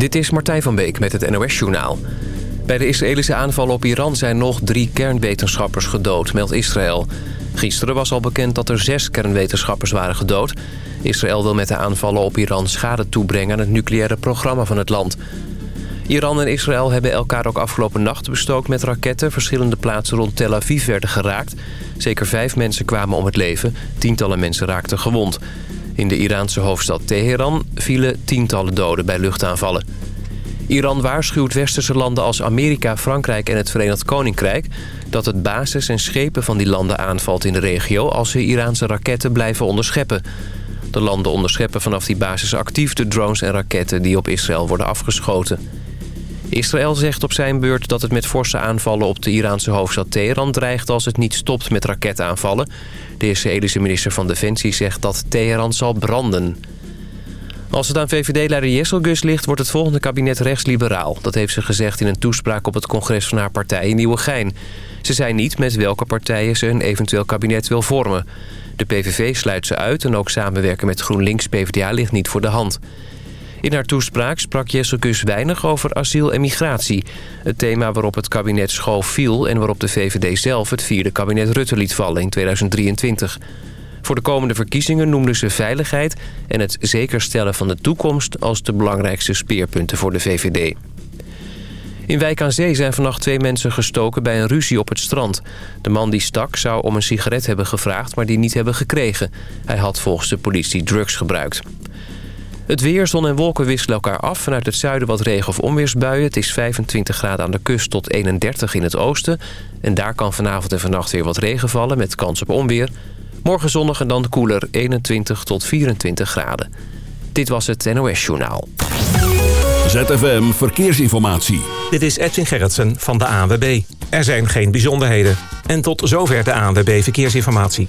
Dit is Martijn van Beek met het NOS-journaal. Bij de Israëlische aanval op Iran zijn nog drie kernwetenschappers gedood, meldt Israël. Gisteren was al bekend dat er zes kernwetenschappers waren gedood. Israël wil met de aanvallen op Iran schade toebrengen aan het nucleaire programma van het land. Iran en Israël hebben elkaar ook afgelopen nacht bestookt met raketten. Verschillende plaatsen rond Tel Aviv werden geraakt. Zeker vijf mensen kwamen om het leven. Tientallen mensen raakten gewond. In de Iraanse hoofdstad Teheran vielen tientallen doden bij luchtaanvallen. Iran waarschuwt westerse landen als Amerika, Frankrijk en het Verenigd Koninkrijk... dat het basis en schepen van die landen aanvalt in de regio... als ze Iraanse raketten blijven onderscheppen. De landen onderscheppen vanaf die basis actief de drones en raketten... die op Israël worden afgeschoten. Israël zegt op zijn beurt dat het met forse aanvallen op de Iraanse hoofdstad Teheran dreigt als het niet stopt met raketaanvallen. De Israëlische minister van Defensie zegt dat Teheran zal branden. Als het aan VVD-leider Jesselgus ligt, wordt het volgende kabinet rechtsliberaal. Dat heeft ze gezegd in een toespraak op het congres van haar partij in Nieuwegein. Ze zei niet met welke partijen ze een eventueel kabinet wil vormen. De PVV sluit ze uit en ook samenwerken met GroenLinks-PVDA ligt niet voor de hand. In haar toespraak sprak Jesselkus weinig over asiel en migratie. Het thema waarop het kabinet Schoof viel... en waarop de VVD zelf het vierde kabinet Rutte liet vallen in 2023. Voor de komende verkiezingen noemden ze veiligheid... en het zeker stellen van de toekomst... als de belangrijkste speerpunten voor de VVD. In Wijk aan Zee zijn vannacht twee mensen gestoken bij een ruzie op het strand. De man die stak zou om een sigaret hebben gevraagd, maar die niet hebben gekregen. Hij had volgens de politie drugs gebruikt. Het weer, zon en wolken wisselen elkaar af. Vanuit het zuiden wat regen- of onweersbuien. Het is 25 graden aan de kust tot 31 in het oosten. En daar kan vanavond en vannacht weer wat regen vallen met kans op onweer. Morgen zonnig en dan koeler 21 tot 24 graden. Dit was het NOS Journaal. ZFM Verkeersinformatie. Dit is Edwin Gerritsen van de ANWB. Er zijn geen bijzonderheden. En tot zover de ANWB Verkeersinformatie.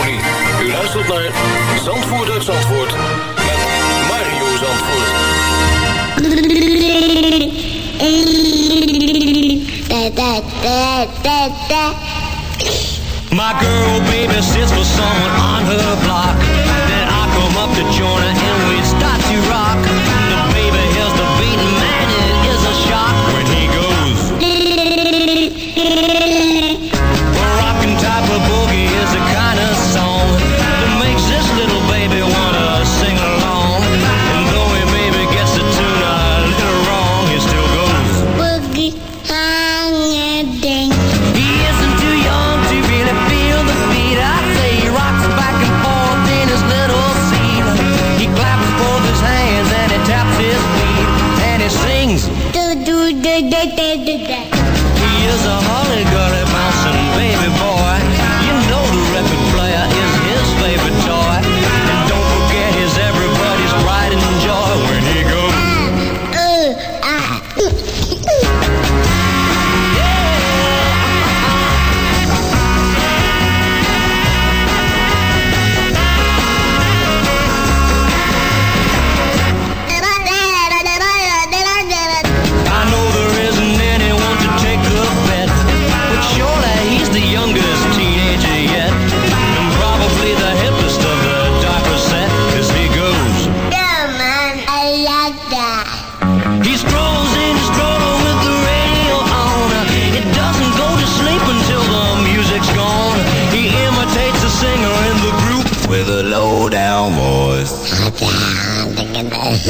U luistert naar Zandvoort uit Zandvoort met Mario Zandvoort. My girl baby sits for someone on her block. Then I come up to join her and we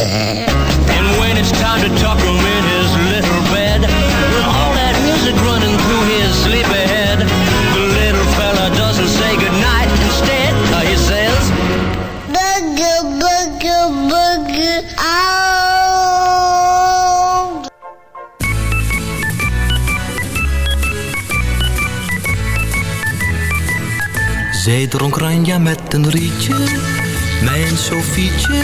And when it's time to tuck him in his little bed, with all that music running through his sleepy head, the little fella doesn't say goodnight. Instead, uh, he says, Bugger, bugger, bugger, out. Zij dronk ranja met een rietje, mijn Sofietje,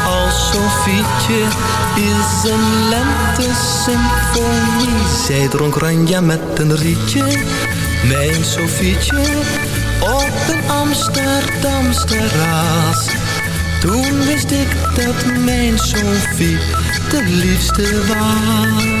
Sofietje is een lente-symfonie. Zij dronk ranja met een rietje, mijn Sofietje, op een Amsterdams terras. Toen wist ik dat mijn Sofie de liefste was.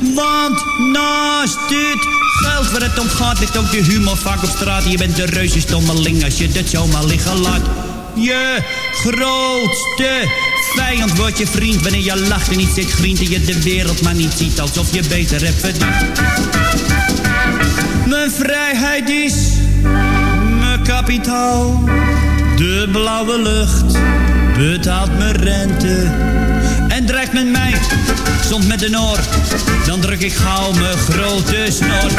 Want naast dit geld waar het om gaat, ligt ook de humor vaak op straat. Je bent een reuze stommeling als je dit zomaar liggen laat. Je grootste vijand wordt je vriend wanneer je lacht en niet zit vriend en je de wereld maar niet ziet alsof je beter hebt verdiend. Mijn vrijheid is mijn kapitaal. De blauwe lucht betaalt mijn rente en dreigt met mij, soms met een oor. Dan druk ik gauw mijn grote snor.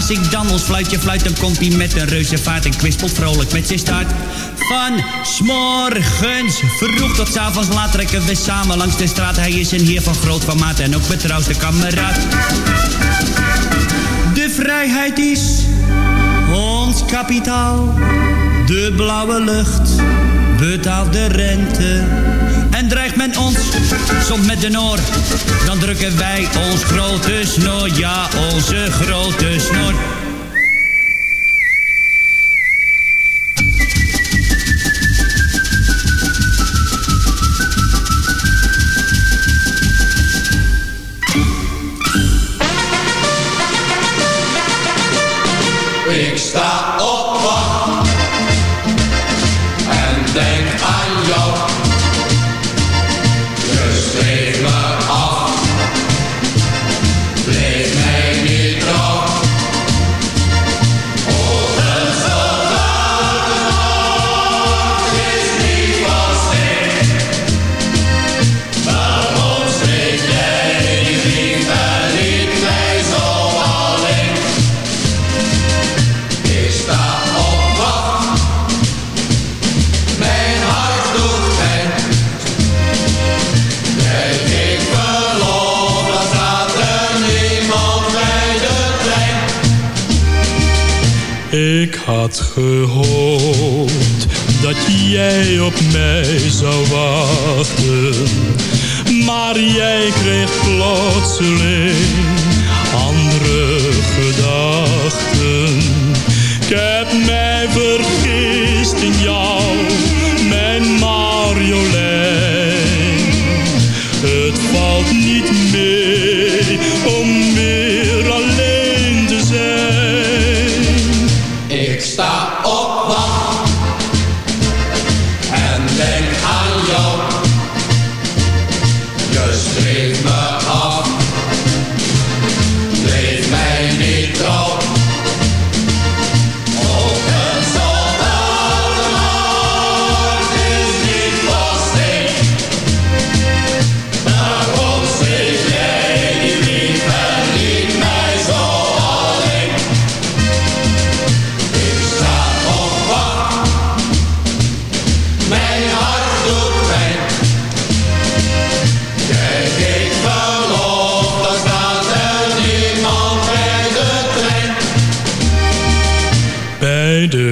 Als ik dan ons fluitje fluit, dan komt hij met een reuze vaart en kwispelt vrolijk met zijn start. Van s'morgens vroeg tot avonds laat trekken we samen langs de straat. Hij is een heer van groot formaat en ook betrouwde kameraad. De vrijheid is ons kapitaal. De blauwe lucht betaalt de rente. Dreigt men ons soms met de noor, dan drukken wij ons grote snor, ja onze grote snor. Had gehoopt dat jij op mij zou wachten. Maar jij kreeg plotseling andere gedachten. Ik heb mij vergist in jou, mijn Marjolein. Het valt niet mee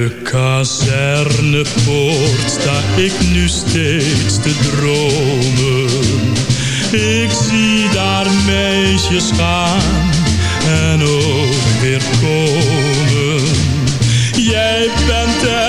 de kazernepoort sta ik nu steeds te dromen. Ik zie daar meisjes gaan en ook weer komen. Jij bent er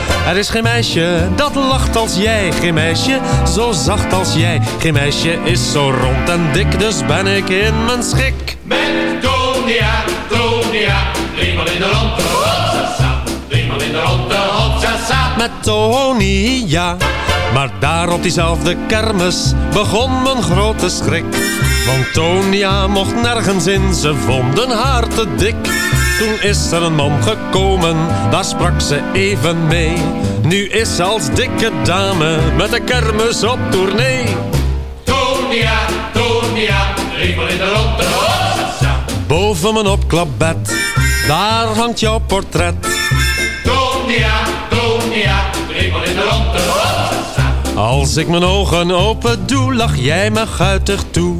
Er is geen meisje dat lacht als jij. Geen meisje zo zacht als jij. Geen meisje is zo rond en dik, dus ben ik in mijn schik. Met Tonia, Tonia, driemaal in de ronde, hopsasa. Driemaal in de ronde, hopsasa. Met Tony, ja. Maar daar op diezelfde kermis begon mijn grote schrik. Want Tonia mocht nergens in, ze vonden haar te dik. Toen is er een man gekomen, daar sprak ze even mee. Nu is ze als dikke dame met de kermis op tournee. Tonia, Tonia, driemaal in de ronde. Boven mijn opklapbed, daar hangt jouw portret. Tonia, Tonia, driemaal in de ronde. Als ik mijn ogen open doe, lach jij me guitig toe.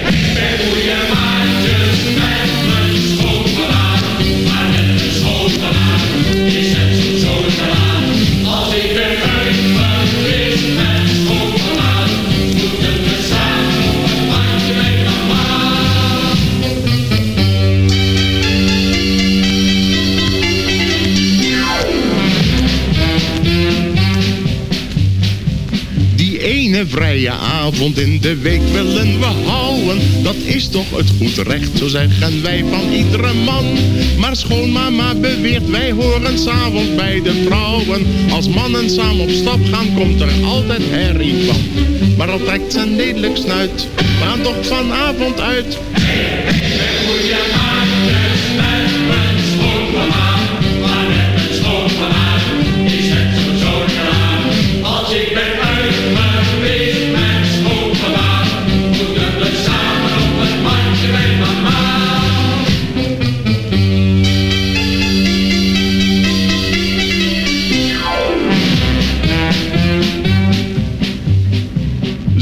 Vrije avond in de week willen we houden. Dat is toch het goed recht, zo zeggen wij van iedere man. Maar schoonmama beweert, wij horen s'avonds bij de vrouwen. Als mannen samen op stap gaan, komt er altijd herrie van. Maar al trekt zijn lelijk snuit, we gaan toch vanavond uit.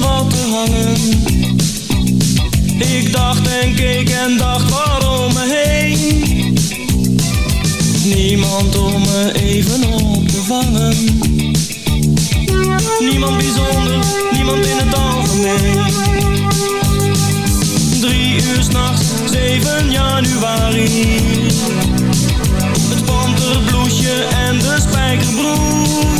wat te hangen. Ik dacht en keek en dacht waarom me heen. Niemand om me even op te vangen. Niemand bijzonder, niemand in het algemeen. Drie uur s'nachts, 7 januari. Het panterbloesje en de spijkerbroek.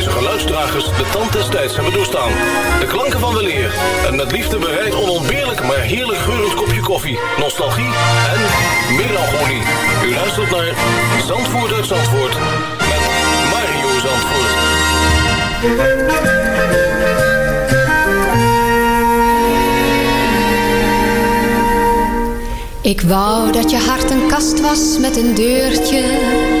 geluidsdragers de tand des tijds hebben doorstaan. De klanken van weleer en met liefde bereid onontbeerlijk maar heerlijk geurend kopje koffie, nostalgie en melancholie. U luistert naar Zandvoort uit Zandvoort met Mario Zandvoort. Ik wou dat je hart een kast was met een deurtje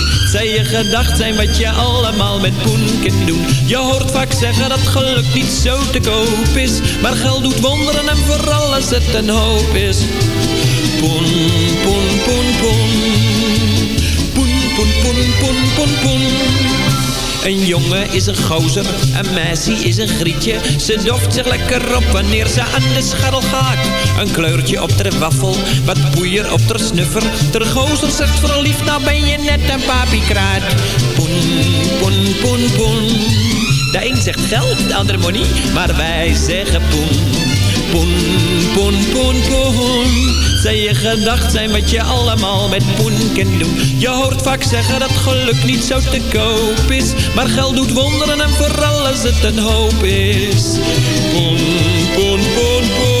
Zij je gedacht zijn wat je allemaal met poen doen. Je hoort vaak zeggen dat geluk niet zo te koop is. Maar geld doet wonderen en vooral als het een hoop is. poen, poen, poen, poen. Poen, poen, poen, poen, poen, poen. Een jongen is een gozer, een meisje is een grietje. Ze doft zich lekker op wanneer ze aan de scharrel gaat. Een kleurtje op ter waffel, wat poeier op ter snuffer. Ter gozer zegt verliefd, nou ben je net een papiekraat. Poen, poen, poen, poen. De een zegt geld, de ander money, maar wij zeggen poen. Poen, poen, poen, poen. Zij je gedacht zijn wat je allemaal met poen kunt doen. Je hoort vaak zeggen dat geluk niet zo te koop is. Maar geld doet wonderen en vooral als het een hoop is. Poen, poen, poen, poen.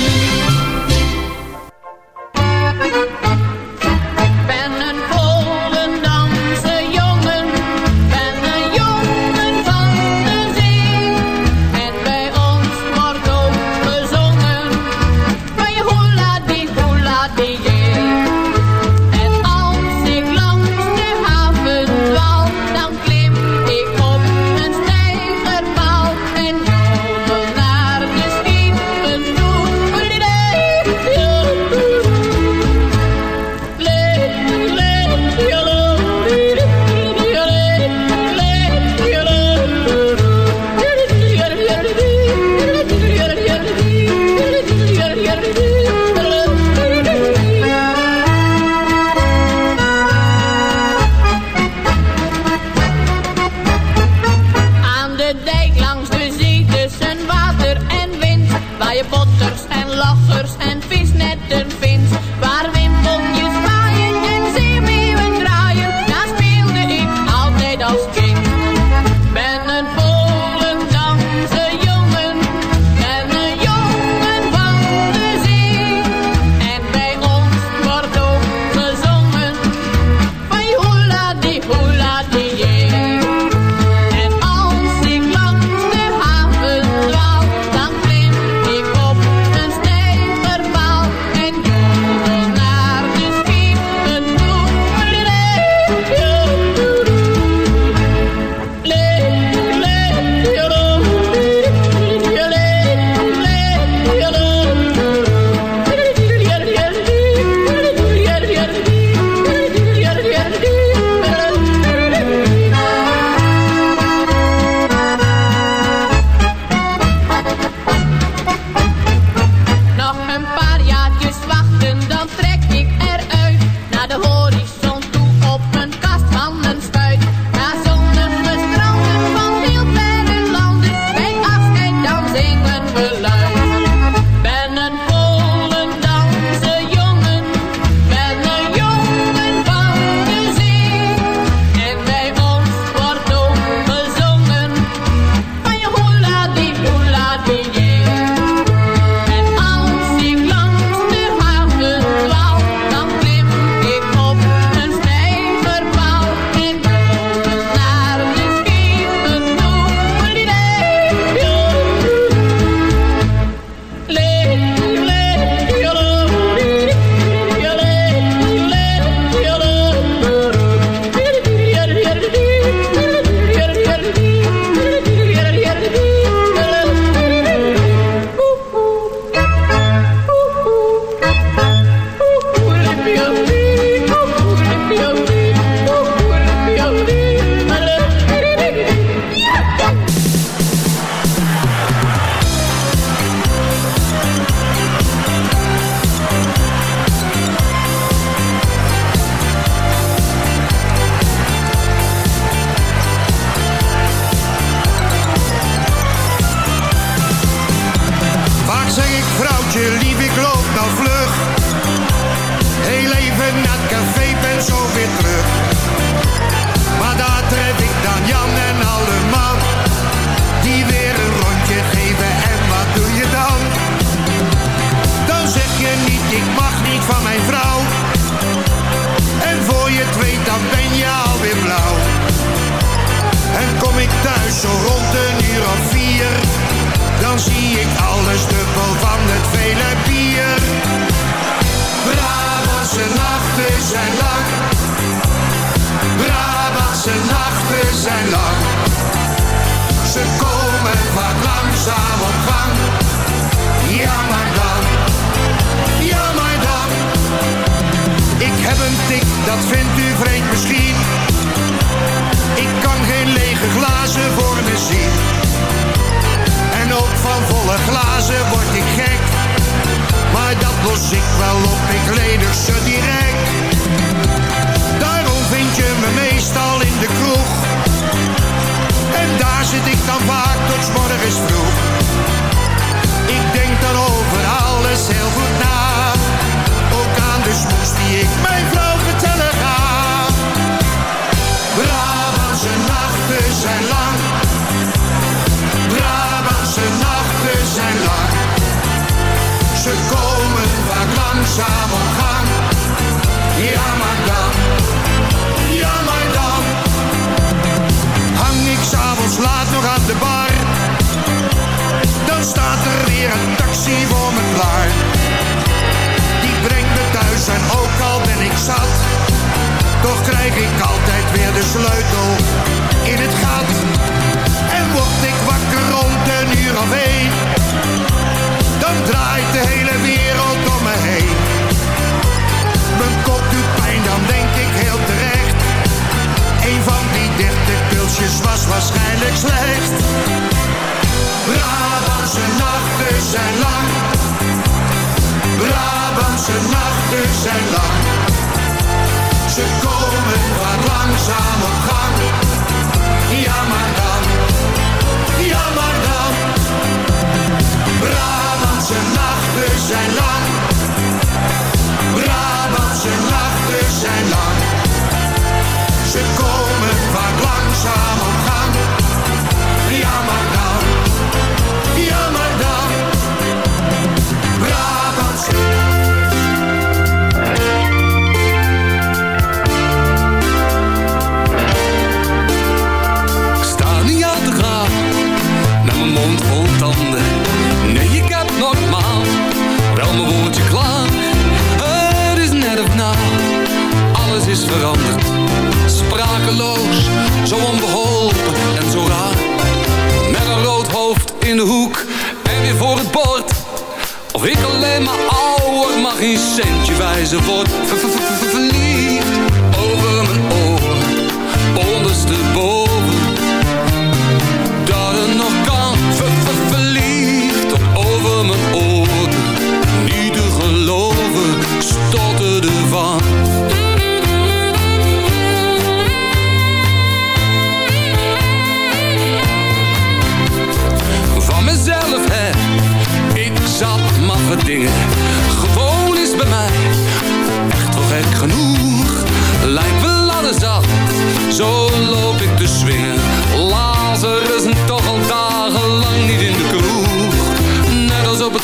ze word ik gek. Maar dat los ik wel op, ik ledig ze direct. Daarom vind je me meestal in de kroeg. En daar zit ik dan vaak tot morgen vroeg. staat er weer een taxi voor me klaar. Die brengt me thuis en ook al ben ik zat, toch krijg ik altijd weer de sleutel in het gat. En word ik wakker rond een uur of dan draait de hele wereld om me heen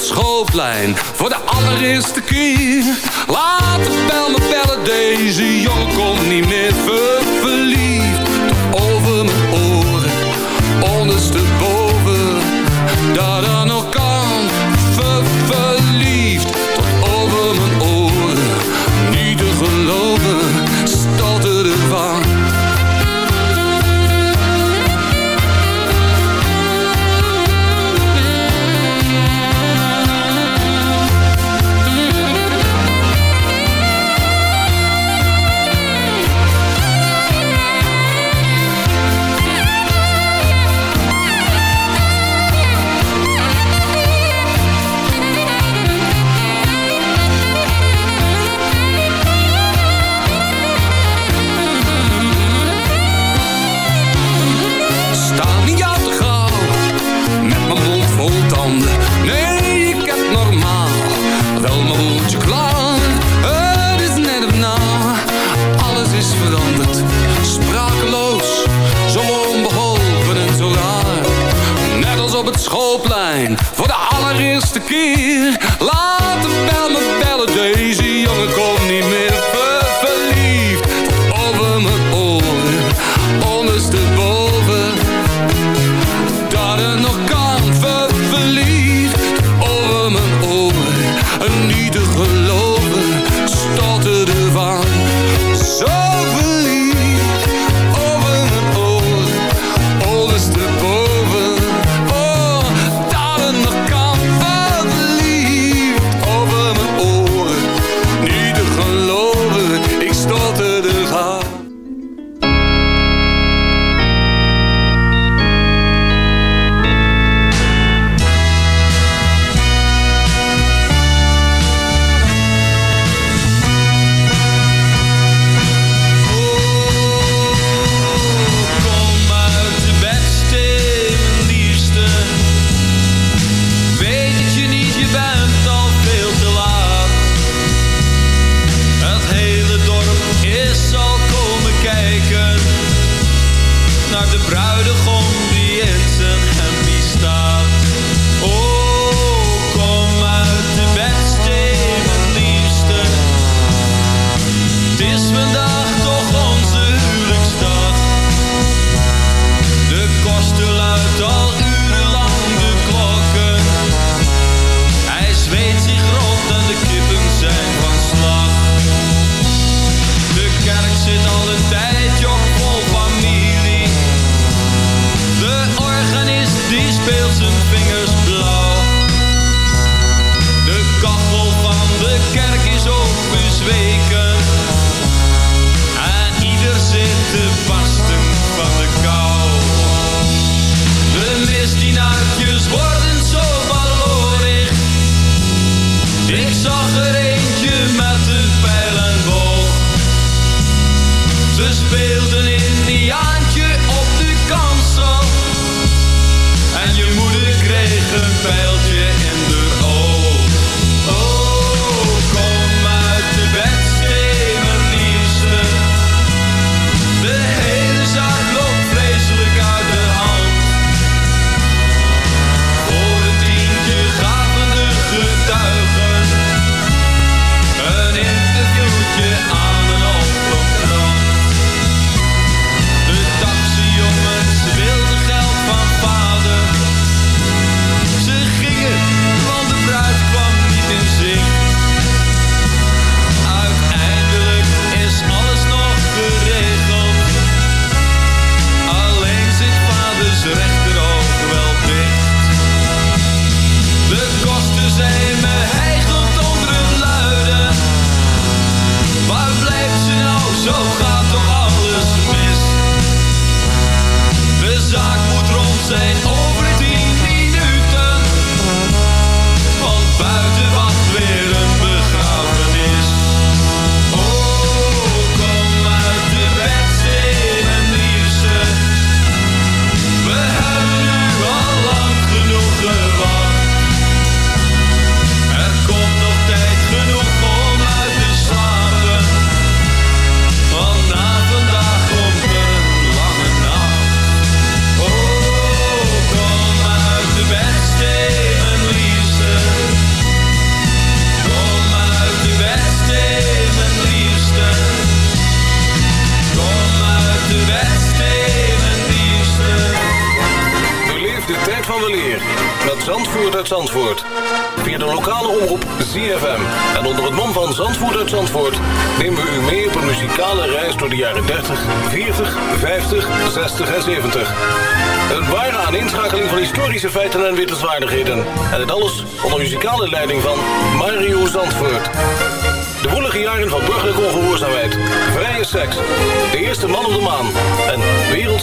schoolplein voor de allereerste keer. Laat de bel me bellen, deze jongen komt niet meer verliefd. Over mijn oor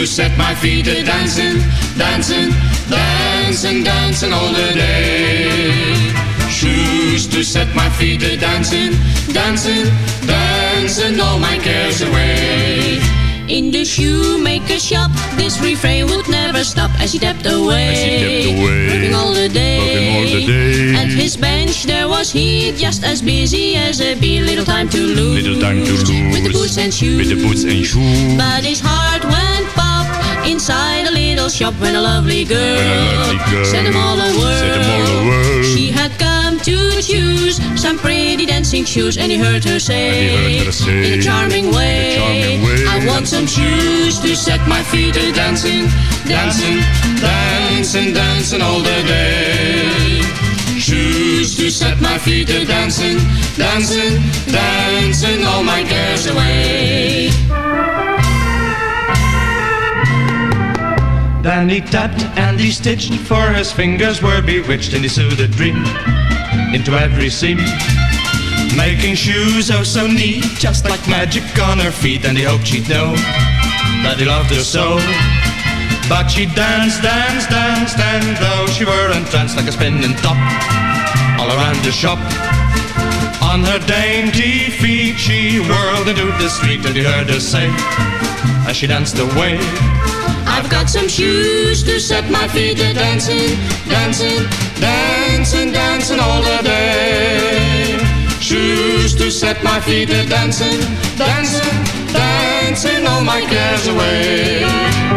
To set my feet a dancing, dancing, dancing, dancing all the day. Shoes to set my feet a dancing, dancing, dancing all my cares away. In the shoemaker's shop, this refrain would never stop as he tapped away. As he tapped away, working all the day. working all the day. At his bench there was he, just as busy as a bee. Little time to lose. Little time to lose with the boots and shoes. with the boots and shoes. But his heart little shop when a lovely girl, a lovely girl set him all a word. set him all a word. She had come to choose some pretty dancing shoes, and he heard her say, heard her say, in a charming way, charming way, I want some shoes to set my feet a dancing, dancing, dancing, dancing all the day. Shoes to set my feet a dancing, dancing, dancing all my cares away. Then he tapped and he stitched, for his fingers were bewitched, and he sewed a dream into every seam. Making shoes oh so neat, just like magic on her feet, and he hoped she'd know that he loved her so. But she danced, danced, danced, and though she were entranced like a spinning top, all around the shop. On her dainty feet she whirled into the street, and he heard her say, as she danced away. I've got some shoes to set my feet a dancing, dancing, dancing, dancing all the day. Shoes to set my feet a dancing, dancing, dancing all my cares away.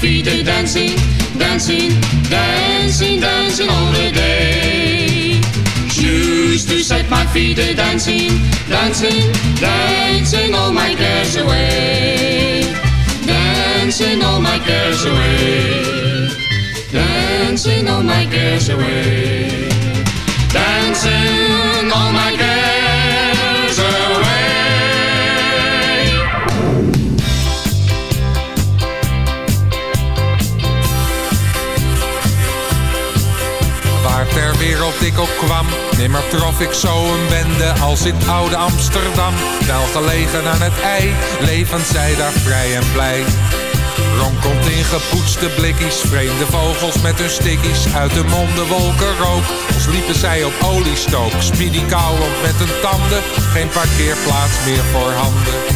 Feet a dancing, dancing, dancing, dancing all the day. Shoes to set my feet a dancing, dancing, dancing all my cares away. Dancing all my cares away. Dancing all my cares away. Dancing all my cares ter wereld ik ook kwam, nimmer trof ik zo een bende als in oude Amsterdam. Wel gelegen aan het ei, levend zij daar vrij en blij. Ronkelt in gepoetste blikkies, vreemde vogels met hun stickies. Uit de monden wolken rook, als liepen zij op oliestook. Speedy kauwend met hun tanden, geen parkeerplaats meer voor handen.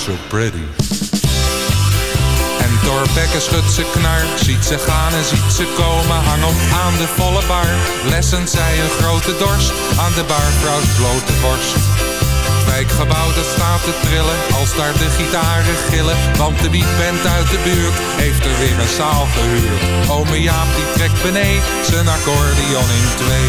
So pretty. En Thorbecke schudt ze knar, ziet ze gaan en ziet ze komen. Hang op aan de volle bar, lessen zij een grote dorst. Aan de barvrouws blote borst. Het wijkgebouw dat staat te trillen, als daar de gitaren gillen. Want de beatband uit de buurt heeft er weer een zaal gehuurd. Ome Jaap die trekt beneden, zijn accordeon in twee.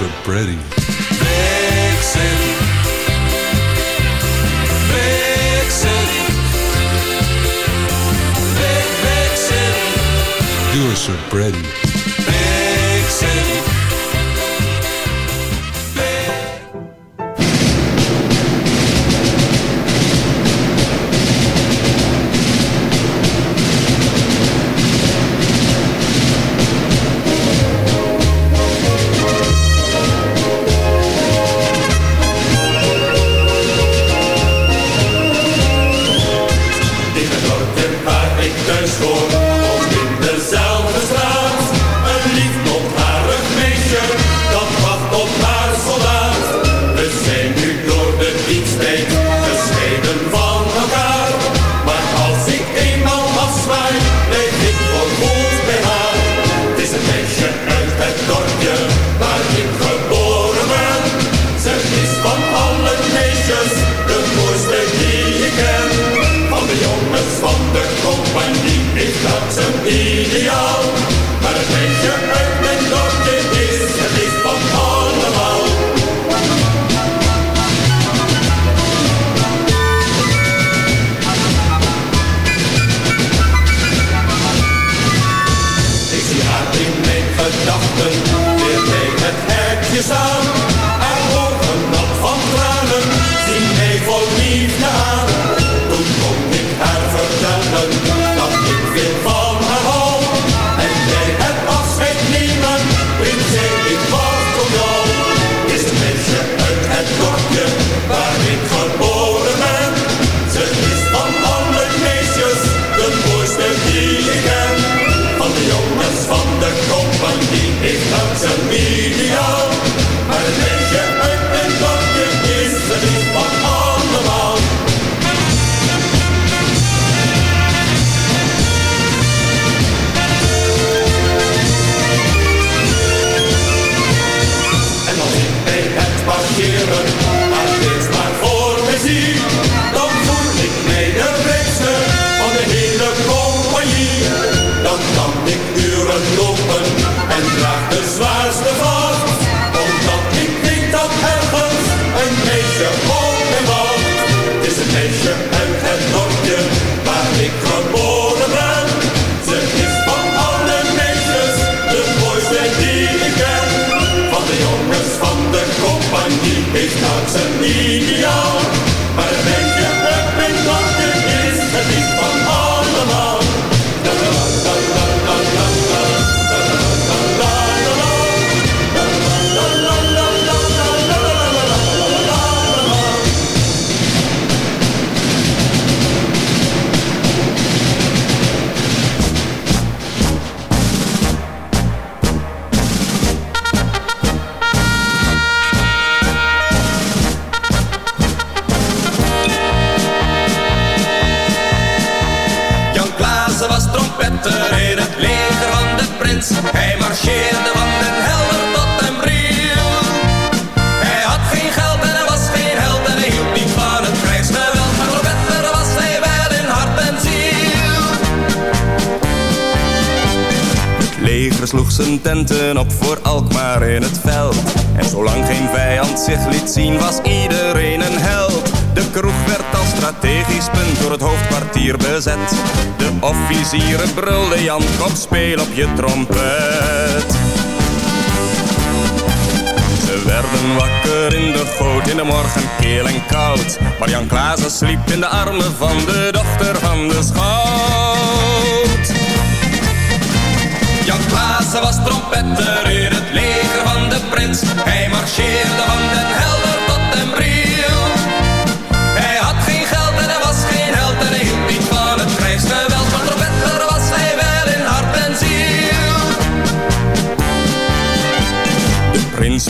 So pretty. Big city. Big city. Big, big city. You're so pretty. Big speel op je trompet. Ze werden wakker in de goot in de morgen keel en koud. Maar Jan Klaassen sliep in de armen van de dochter van de schout. Jan Klaassen was trompetter in het leger van de prins. Hij marcheerde van den Helder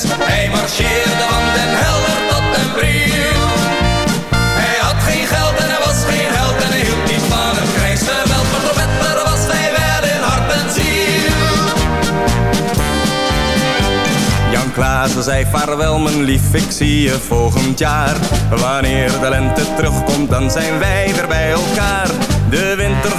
Hij marcheerde van den Helder tot den Briel. Hij had geen geld en hij was geen held en hij hield niet van het krijgsgeweld. Maar trompetter was hij wel in hart en ziel. Jan Klaassen zei vaarwel mijn lief, ik zie je volgend jaar. Wanneer de lente terugkomt, dan zijn wij weer bij elkaar.